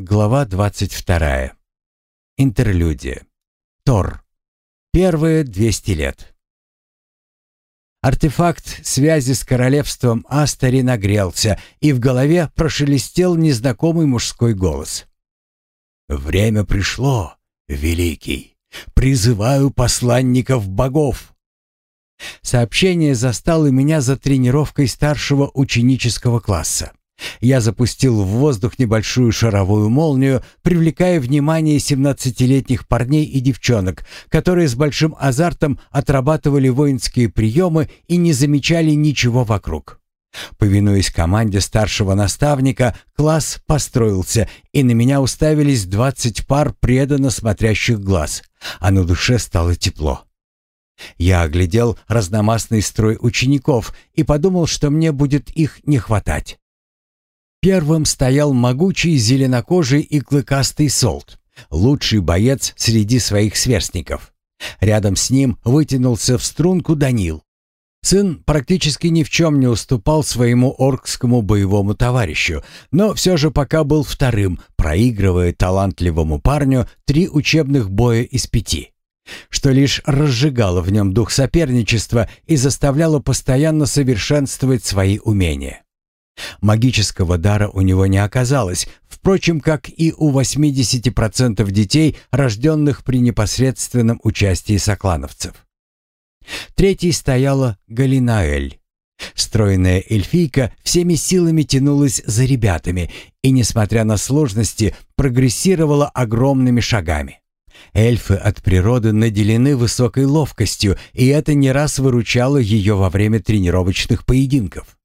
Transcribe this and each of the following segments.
Глава 22. Интерлюдия. Тор. Первые 200 лет. Артефакт связи с королевством Астари нагрелся, и в голове прошелестел незнакомый мужской голос. «Время пришло, Великий. Призываю посланников богов». Сообщение застало меня за тренировкой старшего ученического класса. Я запустил в воздух небольшую шаровую молнию, привлекая внимание семнадцатилетних парней и девчонок, которые с большим азартом отрабатывали воинские приемы и не замечали ничего вокруг. Повинуясь команде старшего наставника, класс построился, и на меня уставились двадцать пар преданно смотрящих глаз, а на душе стало тепло. Я оглядел разномастный строй учеников и подумал, что мне будет их не хватать. Первым стоял могучий зеленокожий и клыкастый солт, лучший боец среди своих сверстников. Рядом с ним вытянулся в струнку Данил. Сын практически ни в чем не уступал своему оркскому боевому товарищу, но все же пока был вторым, проигрывая талантливому парню три учебных боя из пяти, что лишь разжигало в нем дух соперничества и заставляло постоянно совершенствовать свои умения. Магического дара у него не оказалось, впрочем, как и у 80% детей, рожденных при непосредственном участии соклановцев. Третьей стояла Галинаэль. Стройная эльфийка всеми силами тянулась за ребятами и, несмотря на сложности, прогрессировала огромными шагами. Эльфы от природы наделены высокой ловкостью, и это не раз выручало ее во время тренировочных поединков.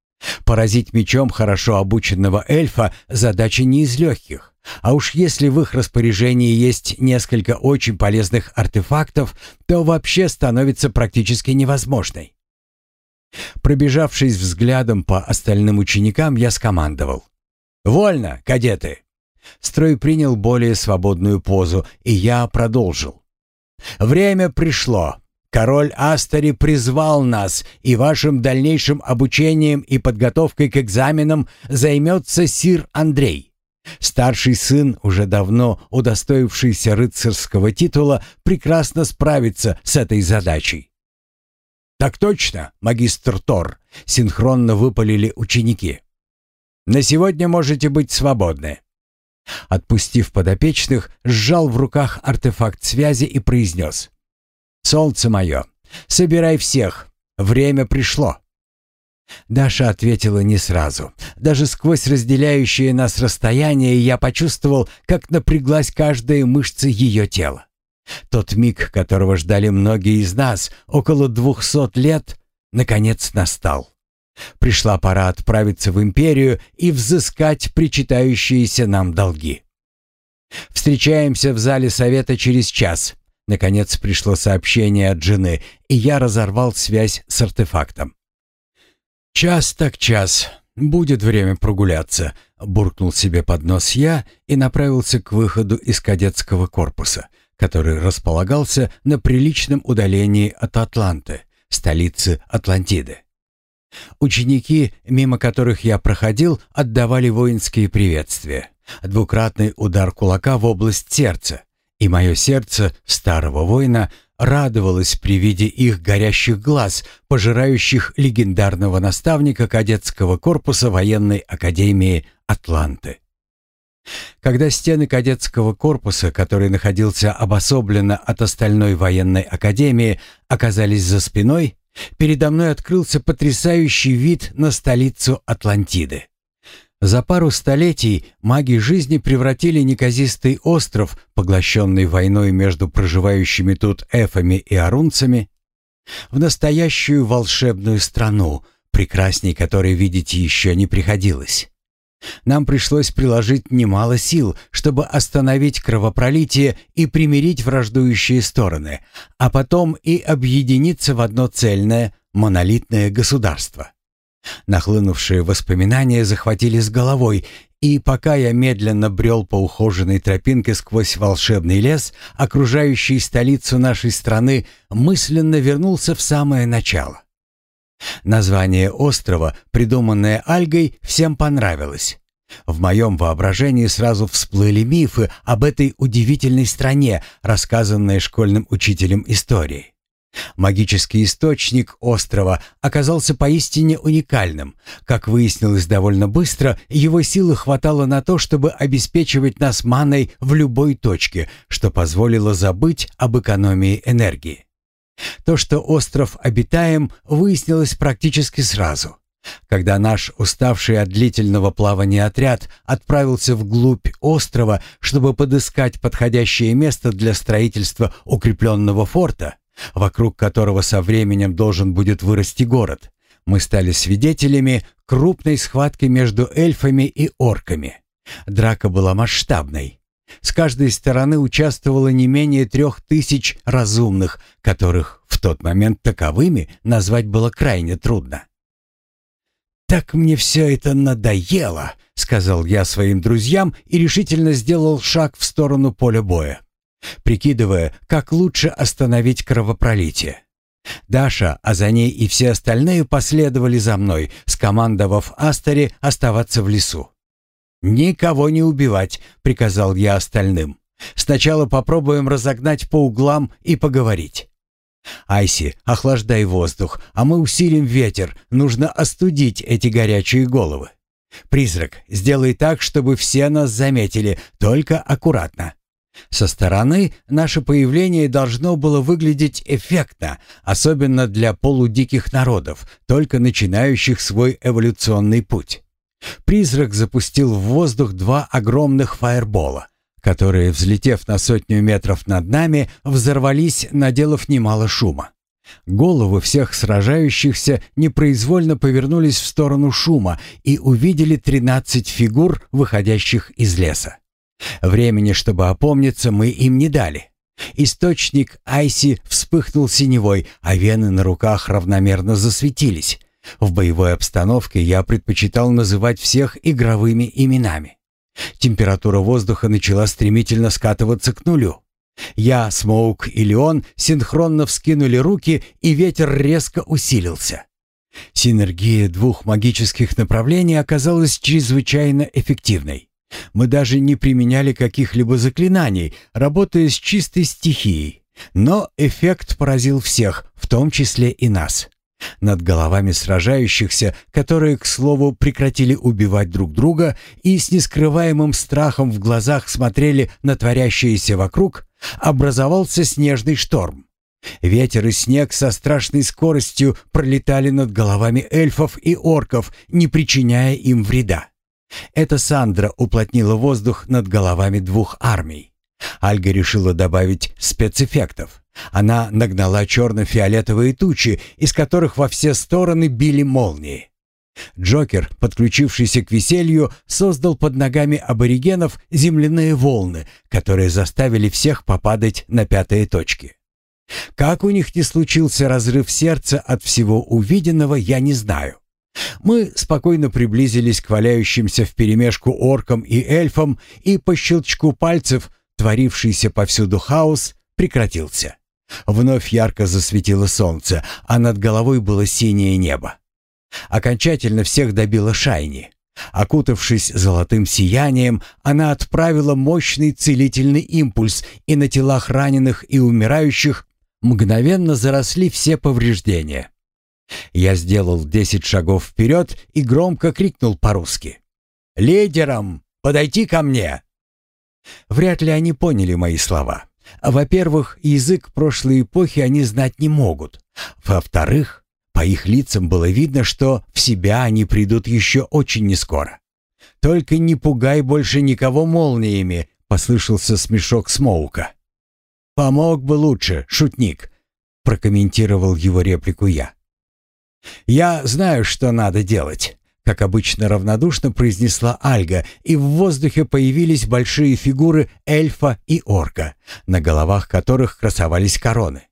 Поразить мечом хорошо обученного эльфа – задача не из легких. А уж если в их распоряжении есть несколько очень полезных артефактов, то вообще становится практически невозможной. Пробежавшись взглядом по остальным ученикам, я скомандовал. «Вольно, кадеты!» Строй принял более свободную позу, и я продолжил. «Время пришло. Король Астари призвал нас, и вашим дальнейшим обучением и подготовкой к экзаменам займется сир Андрей. Старший сын, уже давно удостоившийся рыцарского титула, прекрасно справится с этой задачей. «Так точно, магистр Тор», — синхронно выпалили ученики. «На сегодня можете быть свободны». Отпустив подопечных, сжал в руках артефакт связи и произнес. «Солнце мое, собирай всех, время пришло». Даша ответила не сразу. Даже сквозь разделяющее нас расстояние я почувствовал, как напряглась каждая мышца ее тела. Тот миг, которого ждали многие из нас, около двухсот лет, наконец настал. Пришла пора отправиться в империю и взыскать причитающиеся нам долги. Встречаемся в зале совета через час. Наконец пришло сообщение от жены, и я разорвал связь с артефактом. «Час так час. Будет время прогуляться», — буркнул себе под нос я и направился к выходу из кадетского корпуса, который располагался на приличном удалении от Атланты, столицы Атлантиды. Ученики, мимо которых я проходил, отдавали воинские приветствия. Двукратный удар кулака в область сердца, и мое сердце старого воина радовалось при виде их горящих глаз, пожирающих легендарного наставника кадетского корпуса военной академии Атланты. Когда стены кадетского корпуса, который находился обособленно от остальной военной академии, оказались за спиной, передо мной открылся потрясающий вид на столицу Атлантиды. За пару столетий маги жизни превратили неказистый остров, поглощенный войной между проживающими тут эфами и арунцами, в настоящую волшебную страну, прекрасней которой видеть еще не приходилось. Нам пришлось приложить немало сил, чтобы остановить кровопролитие и примирить враждующие стороны, а потом и объединиться в одно цельное, монолитное государство. Нахлынувшие воспоминания захватили с головой, и пока я медленно брел по ухоженной тропинке сквозь волшебный лес, окружающий столицу нашей страны, мысленно вернулся в самое начало. Название острова, придуманное Альгой, всем понравилось. В моем воображении сразу всплыли мифы об этой удивительной стране, рассказанные школьным учителем истории. Магический источник острова оказался поистине уникальным. Как выяснилось довольно быстро, его силы хватало на то, чтобы обеспечивать нас маной в любой точке, что позволило забыть об экономии энергии. То, что остров обитаем, выяснилось практически сразу. Когда наш уставший от длительного плавания отряд отправился вглубь острова, чтобы подыскать подходящее место для строительства укрепленного форта, вокруг которого со временем должен будет вырасти город, мы стали свидетелями крупной схватки между эльфами и орками. Драка была масштабной. С каждой стороны участвовало не менее трех тысяч разумных, которых в тот момент таковыми назвать было крайне трудно. «Так мне все это надоело», — сказал я своим друзьям и решительно сделал шаг в сторону поля боя прикидывая, как лучше остановить кровопролитие. Даша, а за ней и все остальные последовали за мной, скомандовав Астере оставаться в лесу. «Никого не убивать», — приказал я остальным. «Сначала попробуем разогнать по углам и поговорить». «Айси, охлаждай воздух, а мы усилим ветер. Нужно остудить эти горячие головы. Призрак, сделай так, чтобы все нас заметили, только аккуратно». Со стороны наше появление должно было выглядеть эффектно, особенно для полудиких народов, только начинающих свой эволюционный путь. Призрак запустил в воздух два огромных фаербола, которые, взлетев на сотню метров над нами, взорвались, наделав немало шума. Головы всех сражающихся непроизвольно повернулись в сторону шума и увидели тринадцать фигур, выходящих из леса. Времени, чтобы опомниться, мы им не дали. Источник Айси вспыхнул синевой, а вены на руках равномерно засветились. В боевой обстановке я предпочитал называть всех игровыми именами. Температура воздуха начала стремительно скатываться к нулю. Я, Смоук и Леон синхронно вскинули руки, и ветер резко усилился. Синергия двух магических направлений оказалась чрезвычайно эффективной. Мы даже не применяли каких-либо заклинаний, работая с чистой стихией. Но эффект поразил всех, в том числе и нас. Над головами сражающихся, которые, к слову, прекратили убивать друг друга и с нескрываемым страхом в глазах смотрели на творящееся вокруг, образовался снежный шторм. Ветер и снег со страшной скоростью пролетали над головами эльфов и орков, не причиняя им вреда. Это Сандра уплотнила воздух над головами двух армий. Альга решила добавить спецэффектов. Она нагнала черно-фиолетовые тучи, из которых во все стороны били молнии. Джокер, подключившийся к веселью, создал под ногами аборигенов земляные волны, которые заставили всех попадать на пятые точки. Как у них не случился разрыв сердца от всего увиденного, я не знаю. Мы спокойно приблизились к валяющимся вперемешку оркам и эльфам, и по щелчку пальцев творившийся повсюду хаос прекратился. Вновь ярко засветило солнце, а над головой было синее небо. Окончательно всех добила Шайни. Окутавшись золотым сиянием, она отправила мощный целительный импульс, и на телах раненых и умирающих мгновенно заросли все повреждения. Я сделал десять шагов вперед и громко крикнул по-русски. «Лидерам! Подойти ко мне!» Вряд ли они поняли мои слова. Во-первых, язык прошлой эпохи они знать не могут. Во-вторых, по их лицам было видно, что в себя они придут еще очень нескоро. «Только не пугай больше никого молниями», — послышался смешок Смоука. «Помог бы лучше, шутник», — прокомментировал его реплику я. «Я знаю, что надо делать», — как обычно равнодушно произнесла Альга, и в воздухе появились большие фигуры эльфа и орка, на головах которых красовались короны.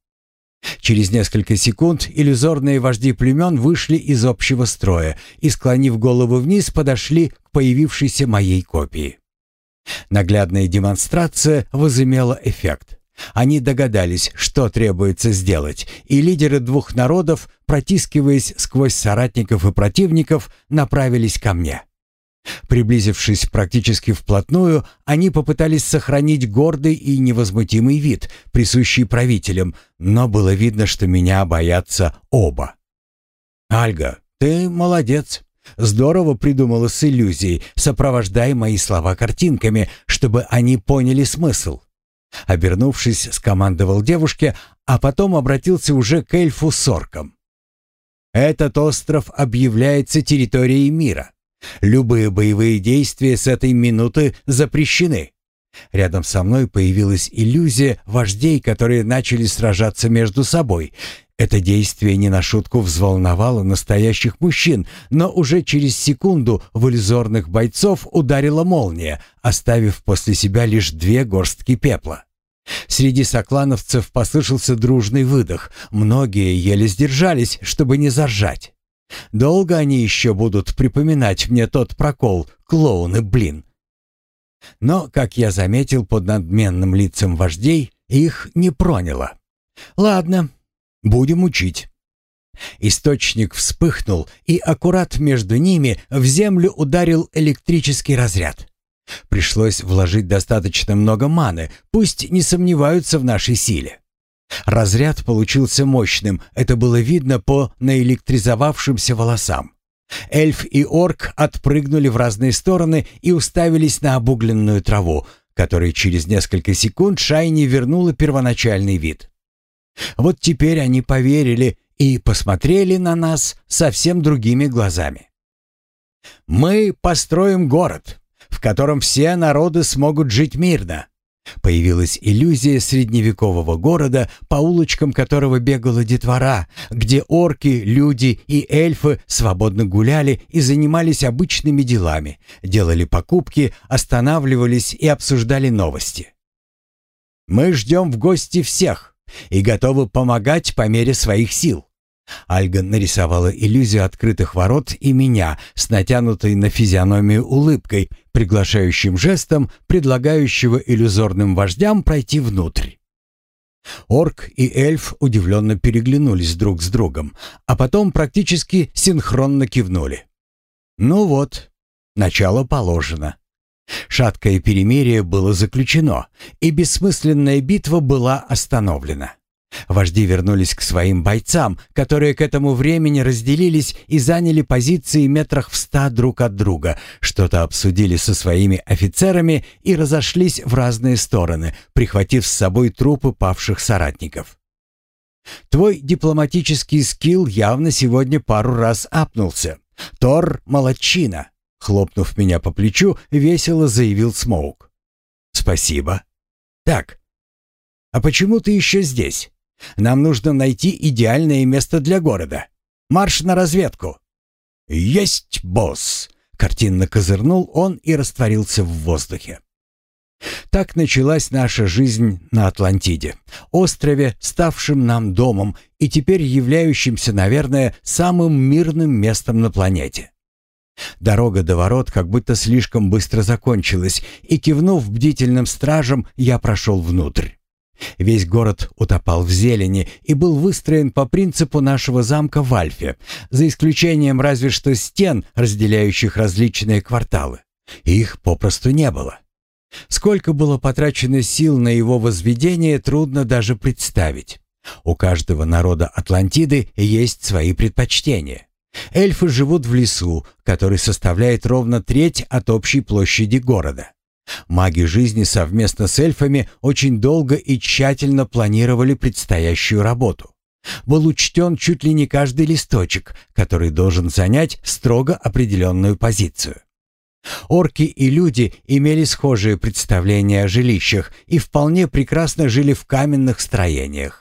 Через несколько секунд иллюзорные вожди племен вышли из общего строя и, склонив голову вниз, подошли к появившейся моей копии. Наглядная демонстрация возымела эффект. Они догадались, что требуется сделать, и лидеры двух народов, протискиваясь сквозь соратников и противников, направились ко мне. Приблизившись практически вплотную, они попытались сохранить гордый и невозмутимый вид, присущий правителям, но было видно, что меня боятся оба. «Альга, ты молодец. Здорово придумала с иллюзией, сопровождай мои слова картинками, чтобы они поняли смысл». Обернувшись, скомандовал девушке, а потом обратился уже к эльфу с орком. «Этот остров объявляется территорией мира. Любые боевые действия с этой минуты запрещены. Рядом со мной появилась иллюзия вождей, которые начали сражаться между собой. Это действие не на шутку взволновало настоящих мужчин, но уже через секунду в иллюзорных бойцов ударила молния, оставив после себя лишь две горстки пепла. Среди соклановцев послышался дружный выдох. Многие еле сдержались, чтобы не заржать. Долго они еще будут припоминать мне тот прокол, клоуны, блин. Но, как я заметил под надменным лицом вождей, их не проняло. Ладно, будем учить. Источник вспыхнул, и аккурат между ними в землю ударил электрический разряд. Пришлось вложить достаточно много маны, пусть не сомневаются в нашей силе. Разряд получился мощным, это было видно по наэлектризовавшимся волосам. Эльф и орк отпрыгнули в разные стороны и уставились на обугленную траву, которой через несколько секунд Шайни вернула первоначальный вид. Вот теперь они поверили и посмотрели на нас совсем другими глазами. «Мы построим город, в котором все народы смогут жить мирно», Появилась иллюзия средневекового города, по улочкам которого бегала детвора, где орки, люди и эльфы свободно гуляли и занимались обычными делами, делали покупки, останавливались и обсуждали новости. «Мы ждем в гости всех и готовы помогать по мере своих сил. Альга нарисовала иллюзию открытых ворот и меня с натянутой на физиономию улыбкой, приглашающим жестом, предлагающего иллюзорным вождям пройти внутрь. Орк и эльф удивленно переглянулись друг с другом, а потом практически синхронно кивнули. «Ну вот, начало положено». Шаткое перемирие было заключено, и бессмысленная битва была остановлена. Вожди вернулись к своим бойцам, которые к этому времени разделились и заняли позиции метрах в ста друг от друга, что-то обсудили со своими офицерами и разошлись в разные стороны, прихватив с собой трупы павших соратников. «Твой дипломатический скилл явно сегодня пару раз апнулся. Тор — молодчина!» Хлопнув меня по плечу, весело заявил Смоук. «Спасибо. Так, а почему ты еще здесь?» Нам нужно найти идеальное место для города. Марш на разведку!» «Есть, босс!» — картинно козырнул он и растворился в воздухе. Так началась наша жизнь на Атлантиде, острове, ставшем нам домом и теперь являющимся, наверное, самым мирным местом на планете. Дорога до ворот как будто слишком быстро закончилась, и, кивнув бдительным стражам, я прошел внутрь. Весь город утопал в зелени и был выстроен по принципу нашего замка в Альфе, за исключением разве что стен, разделяющих различные кварталы. Их попросту не было. Сколько было потрачено сил на его возведение, трудно даже представить. У каждого народа Атлантиды есть свои предпочтения. Эльфы живут в лесу, который составляет ровно треть от общей площади города. Маги жизни совместно с эльфами очень долго и тщательно планировали предстоящую работу. Был учтен чуть ли не каждый листочек, который должен занять строго определенную позицию. Орки и люди имели схожие представления о жилищах и вполне прекрасно жили в каменных строениях.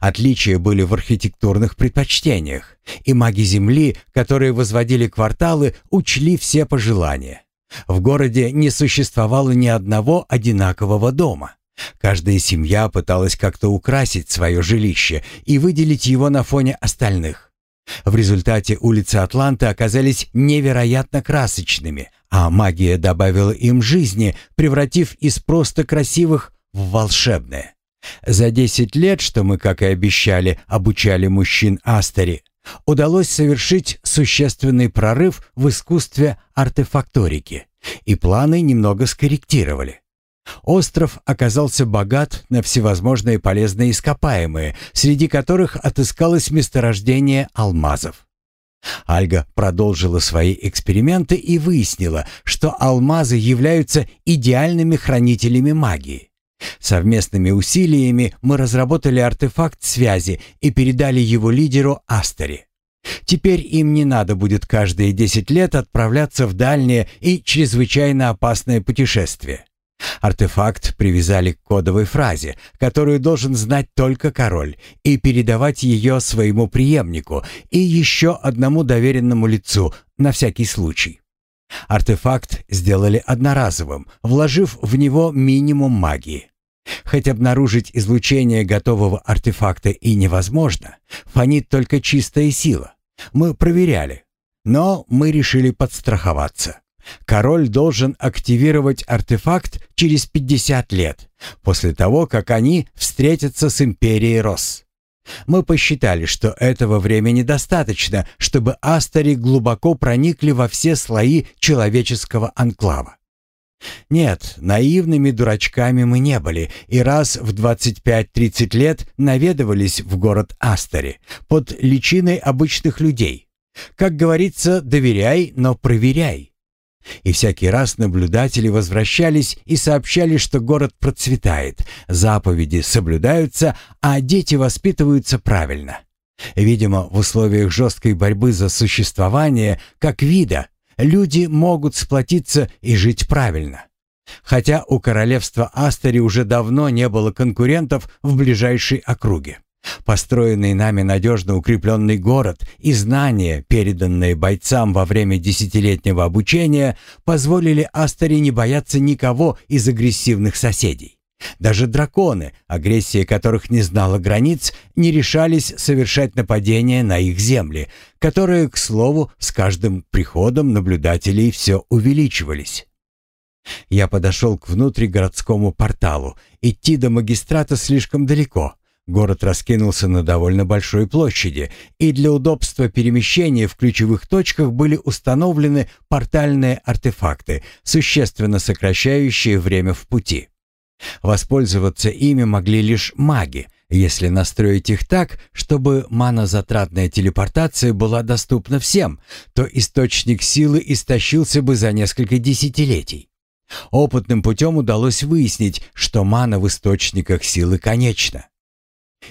Отличия были в архитектурных предпочтениях, и маги Земли, которые возводили кварталы, учли все пожелания. В городе не существовало ни одного одинакового дома. Каждая семья пыталась как-то украсить свое жилище и выделить его на фоне остальных. В результате улицы Атланты оказались невероятно красочными, а магия добавила им жизни, превратив из просто красивых в волшебные. За 10 лет, что мы, как и обещали, обучали мужчин Астери, удалось совершить существенный прорыв в искусстве артефакторики, и планы немного скорректировали. Остров оказался богат на всевозможные полезные ископаемые, среди которых отыскалось месторождение алмазов. Альга продолжила свои эксперименты и выяснила, что алмазы являются идеальными хранителями магии. Совместными усилиями мы разработали артефакт связи и передали его лидеру Астери. Теперь им не надо будет каждые 10 лет отправляться в дальнее и чрезвычайно опасное путешествие. Артефакт привязали к кодовой фразе, которую должен знать только король, и передавать ее своему преемнику и еще одному доверенному лицу на всякий случай. Артефакт сделали одноразовым, вложив в него минимум магии. Хоть обнаружить излучение готового артефакта и невозможно, фонит только чистая сила. Мы проверяли, но мы решили подстраховаться. Король должен активировать артефакт через 50 лет, после того, как они встретятся с Империей Рос. Мы посчитали, что этого времени достаточно, чтобы Астари глубоко проникли во все слои человеческого анклава. Нет, наивными дурачками мы не были, и раз в 25-30 лет наведывались в город Астари под личиной обычных людей. Как говорится, доверяй, но проверяй. И всякий раз наблюдатели возвращались и сообщали, что город процветает, заповеди соблюдаются, а дети воспитываются правильно. Видимо, в условиях жесткой борьбы за существование, как вида, люди могут сплотиться и жить правильно. Хотя у королевства Астери уже давно не было конкурентов в ближайшей округе. Построенный нами надежно укрепленный город и знания, переданные бойцам во время десятилетнего обучения, позволили Астери не бояться никого из агрессивных соседей. Даже драконы, агрессия которых не знала границ, не решались совершать нападения на их земли, которые, к слову, с каждым приходом наблюдателей все увеличивались. Я подошел к внутригородскому порталу. Идти до магистрата слишком далеко. Город раскинулся на довольно большой площади, и для удобства перемещения в ключевых точках были установлены портальные артефакты, существенно сокращающие время в пути. Воспользоваться ими могли лишь маги, если настроить их так, чтобы манозатратная телепортация была доступна всем, то источник силы истощился бы за несколько десятилетий. Опытным путем удалось выяснить, что мана в источниках силы конечна.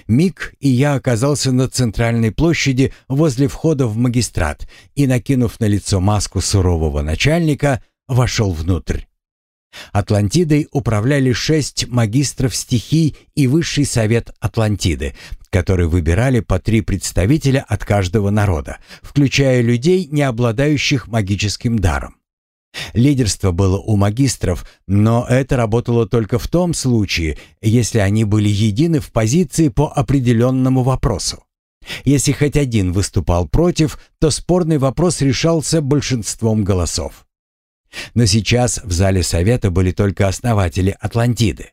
Миг, и я оказался на центральной площади возле входа в магистрат и, накинув на лицо маску сурового начальника, вошел внутрь. Атлантидой управляли шесть магистров стихий и Высший совет Атлантиды, которые выбирали по три представителя от каждого народа, включая людей, не обладающих магическим даром. Лидерство было у магистров, но это работало только в том случае, если они были едины в позиции по определенному вопросу. Если хоть один выступал против, то спорный вопрос решался большинством голосов. Но сейчас в зале совета были только основатели Атлантиды.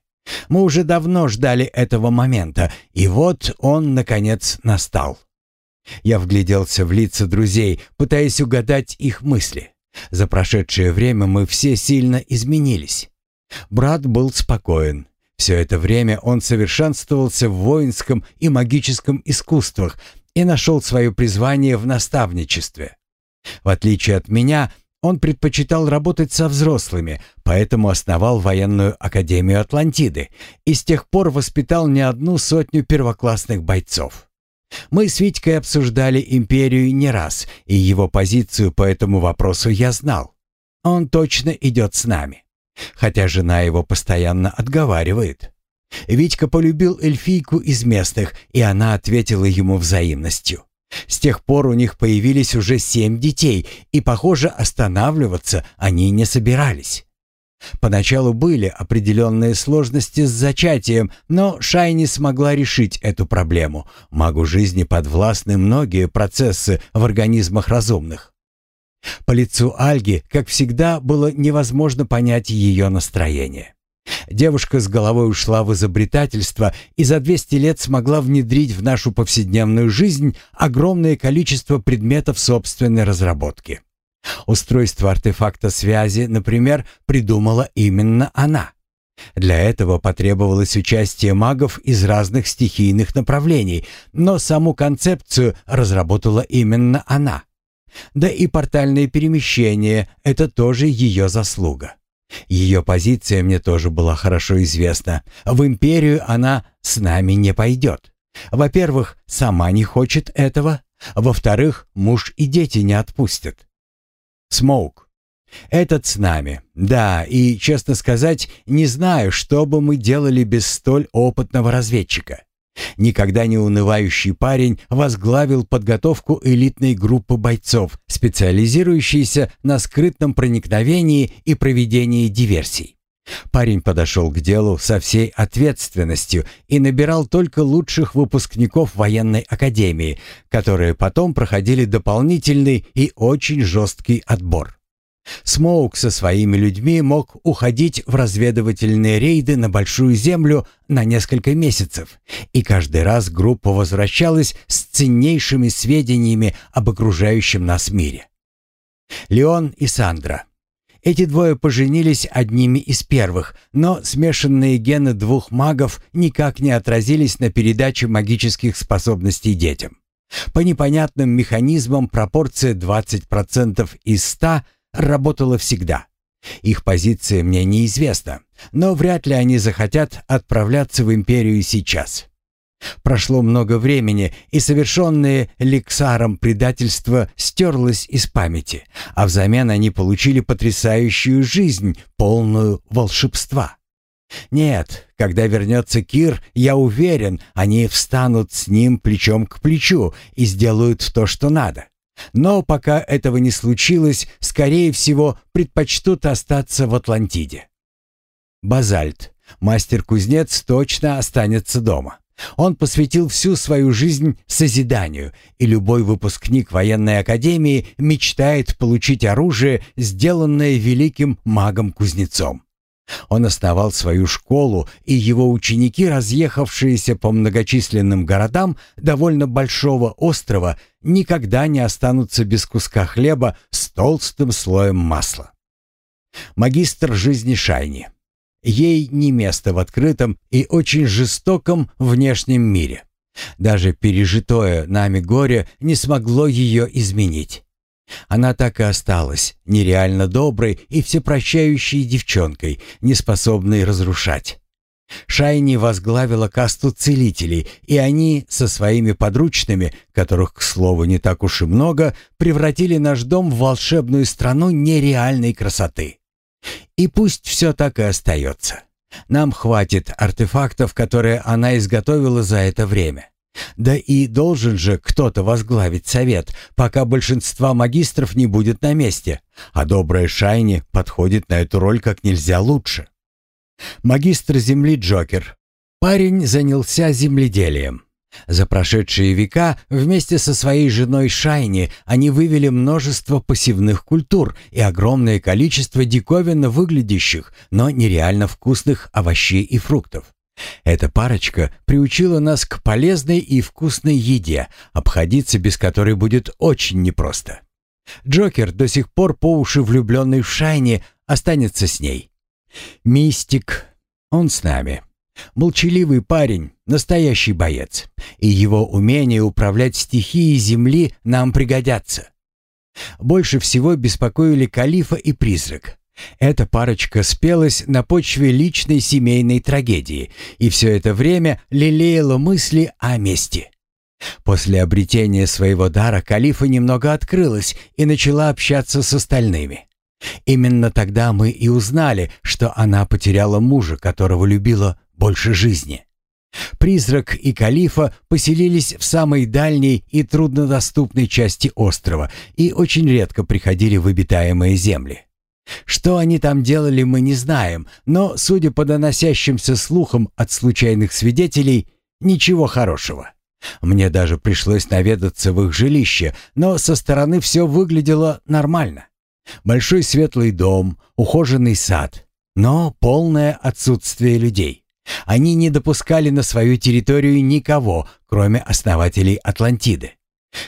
Мы уже давно ждали этого момента, и вот он, наконец, настал. Я вгляделся в лица друзей, пытаясь угадать их мысли. За прошедшее время мы все сильно изменились. Брат был спокоен. Все это время он совершенствовался в воинском и магическом искусствах и нашел свое призвание в наставничестве. В отличие от меня, он предпочитал работать со взрослыми, поэтому основал военную академию Атлантиды и с тех пор воспитал не одну сотню первоклассных бойцов. Мы с Витькой обсуждали империю не раз, и его позицию по этому вопросу я знал. Он точно идет с нами. Хотя жена его постоянно отговаривает. Витька полюбил эльфийку из местных, и она ответила ему взаимностью. С тех пор у них появились уже семь детей, и, похоже, останавливаться они не собирались. Поначалу были определенные сложности с зачатием, но Шайни смогла решить эту проблему. Магу жизни подвластны многие процессы в организмах разумных. По лицу Альги, как всегда, было невозможно понять ее настроение. Девушка с головой ушла в изобретательство и за 200 лет смогла внедрить в нашу повседневную жизнь огромное количество предметов собственной разработки. Устройство артефакта связи, например, придумала именно она. Для этого потребовалось участие магов из разных стихийных направлений, но саму концепцию разработала именно она. Да и портальное перемещение – это тоже ее заслуга. Ее позиция мне тоже была хорошо известна. В империю она с нами не пойдет. Во-первых, сама не хочет этого. Во-вторых, муж и дети не отпустят. Смоук. Этот с нами. Да, и, честно сказать, не знаю, что бы мы делали без столь опытного разведчика. Никогда не унывающий парень возглавил подготовку элитной группы бойцов, специализирующейся на скрытном проникновении и проведении диверсий. Парень подошел к делу со всей ответственностью и набирал только лучших выпускников военной академии, которые потом проходили дополнительный и очень жесткий отбор. Смоук со своими людьми мог уходить в разведывательные рейды на Большую Землю на несколько месяцев, и каждый раз группа возвращалась с ценнейшими сведениями об окружающем нас мире. Леон и Сандра. Эти двое поженились одними из первых, но смешанные гены двух магов никак не отразились на передаче магических способностей детям. По непонятным механизмам пропорция 20% из 100 – работала всегда. Их позиция мне неизвестна, но вряд ли они захотят отправляться в империю сейчас. Прошло много времени, и совершенное Лексаром предательство стерлось из памяти, а взамен они получили потрясающую жизнь, полную волшебства. Нет, когда вернется Кир, я уверен, они встанут с ним плечом к плечу и сделают то, что надо. Но пока этого не случилось, скорее всего, предпочтут остаться в Атлантиде. Базальт. Мастер-кузнец точно останется дома. Он посвятил всю свою жизнь созиданию, и любой выпускник военной академии мечтает получить оружие, сделанное великим магом-кузнецом. Он основал свою школу, и его ученики, разъехавшиеся по многочисленным городам довольно большого острова, никогда не останутся без куска хлеба с толстым слоем масла. Магистр жизни Шайни. Ей не место в открытом и очень жестоком внешнем мире. Даже пережитое нами горе не смогло ее изменить. Она так и осталась нереально доброй и всепрощающей девчонкой, неспособной разрушать. Шайни возглавила касту целителей, и они со своими подручными, которых, к слову, не так уж и много, превратили наш дом в волшебную страну нереальной красоты. И пусть все так и остается. Нам хватит артефактов, которые она изготовила за это время. Да и должен же кто-то возглавить совет, пока большинства магистров не будет на месте, а добрая Шайни подходит на эту роль как нельзя лучше. Магистр земли Джокер. Парень занялся земледелием. За прошедшие века вместе со своей женой Шайни они вывели множество посевных культур и огромное количество диковинно выглядящих, но нереально вкусных овощей и фруктов. Эта парочка приучила нас к полезной и вкусной еде, обходиться без которой будет очень непросто. Джокер, до сих пор по уши влюбленный в Шайни, останется с ней. Мистик, он с нами. Молчаливый парень, настоящий боец, и его умение управлять стихией Земли нам пригодятся. Больше всего беспокоили Калифа и Призрак. Эта парочка спелась на почве личной семейной трагедии и все это время лелеяла мысли о мести. После обретения своего дара Калифа немного открылась и начала общаться с остальными. Именно тогда мы и узнали, что она потеряла мужа, которого любила больше жизни. Призрак и Калифа поселились в самой дальней и труднодоступной части острова и очень редко приходили в обитаемые земли. Что они там делали, мы не знаем, но, судя по доносящимся слухам от случайных свидетелей, ничего хорошего. Мне даже пришлось наведаться в их жилище, но со стороны все выглядело нормально. Большой светлый дом, ухоженный сад. но полное отсутствие людей. Они не допускали на свою территорию никого, кроме основателей Атлантиды.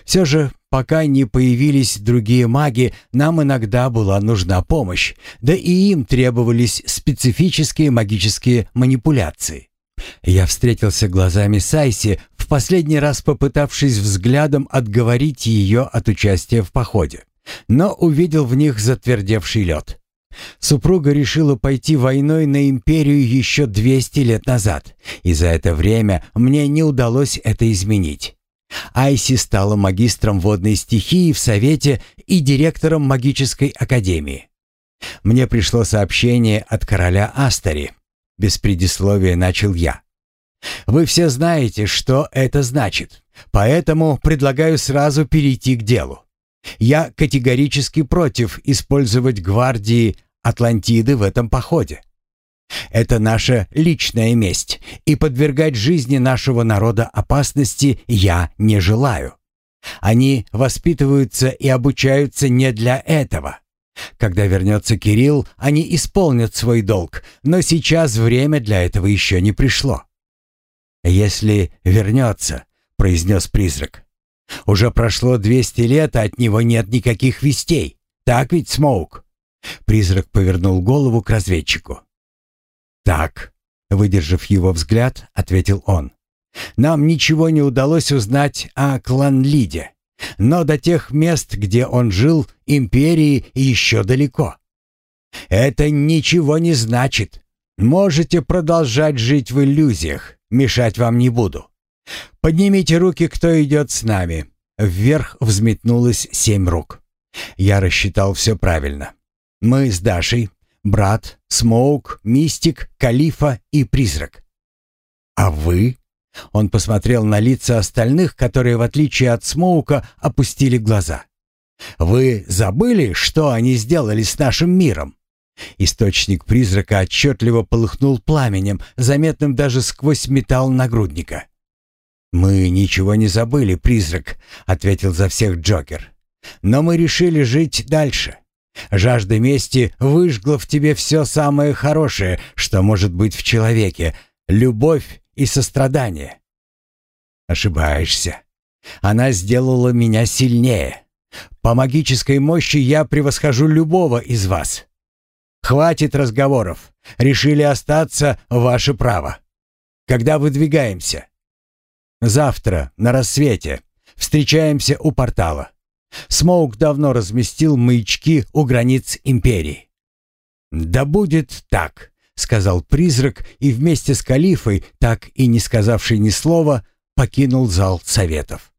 Все же, пока не появились другие маги, нам иногда была нужна помощь, да и им требовались специфические магические манипуляции. Я встретился глазами Сайси, в последний раз попытавшись взглядом отговорить ее от участия в походе, но увидел в них затвердевший лед. Супруга решила пойти войной на империю еще 200 лет назад, и за это время мне не удалось это изменить. Айси стала магистром водной стихии в Совете и директором магической академии. Мне пришло сообщение от короля Астари. Без предисловия начал я. Вы все знаете, что это значит, поэтому предлагаю сразу перейти к делу. Я категорически против использовать гвардии Атлантиды в этом походе. Это наша личная месть, и подвергать жизни нашего народа опасности я не желаю. Они воспитываются и обучаются не для этого. Когда вернется Кирилл, они исполнят свой долг, но сейчас время для этого еще не пришло. «Если вернется», — произнес призрак. «Уже прошло двести лет, а от него нет никаких вестей. Так ведь, Смоук?» Призрак повернул голову к разведчику. «Так», — выдержав его взгляд, ответил он. «Нам ничего не удалось узнать о Кланлиде, но до тех мест, где он жил, империи еще далеко. Это ничего не значит. Можете продолжать жить в иллюзиях, мешать вам не буду. Поднимите руки, кто идет с нами». Вверх взметнулось семь рук. Я рассчитал все правильно. Мы с Дашей, брат, Смоук, Мистик, Калифа и Призрак. А вы? Он посмотрел на лица остальных, которые, в отличие от Смоука, опустили глаза. «Вы забыли, что они сделали с нашим миром?» Источник призрака отчетливо полыхнул пламенем, заметным даже сквозь металл нагрудника. «Мы ничего не забыли, призрак», — ответил за всех Джокер. «Но мы решили жить дальше. Жажда мести выжгла в тебе все самое хорошее, что может быть в человеке — любовь и сострадание. Ошибаешься. Она сделала меня сильнее. По магической мощи я превосхожу любого из вас. Хватит разговоров. Решили остаться — ваше право. Когда выдвигаемся? Завтра, на рассвете. Встречаемся у портала. Смоук давно разместил маячки у границ империи. «Да будет так», — сказал призрак и вместе с Калифой, так и не сказавший ни слова, покинул зал советов.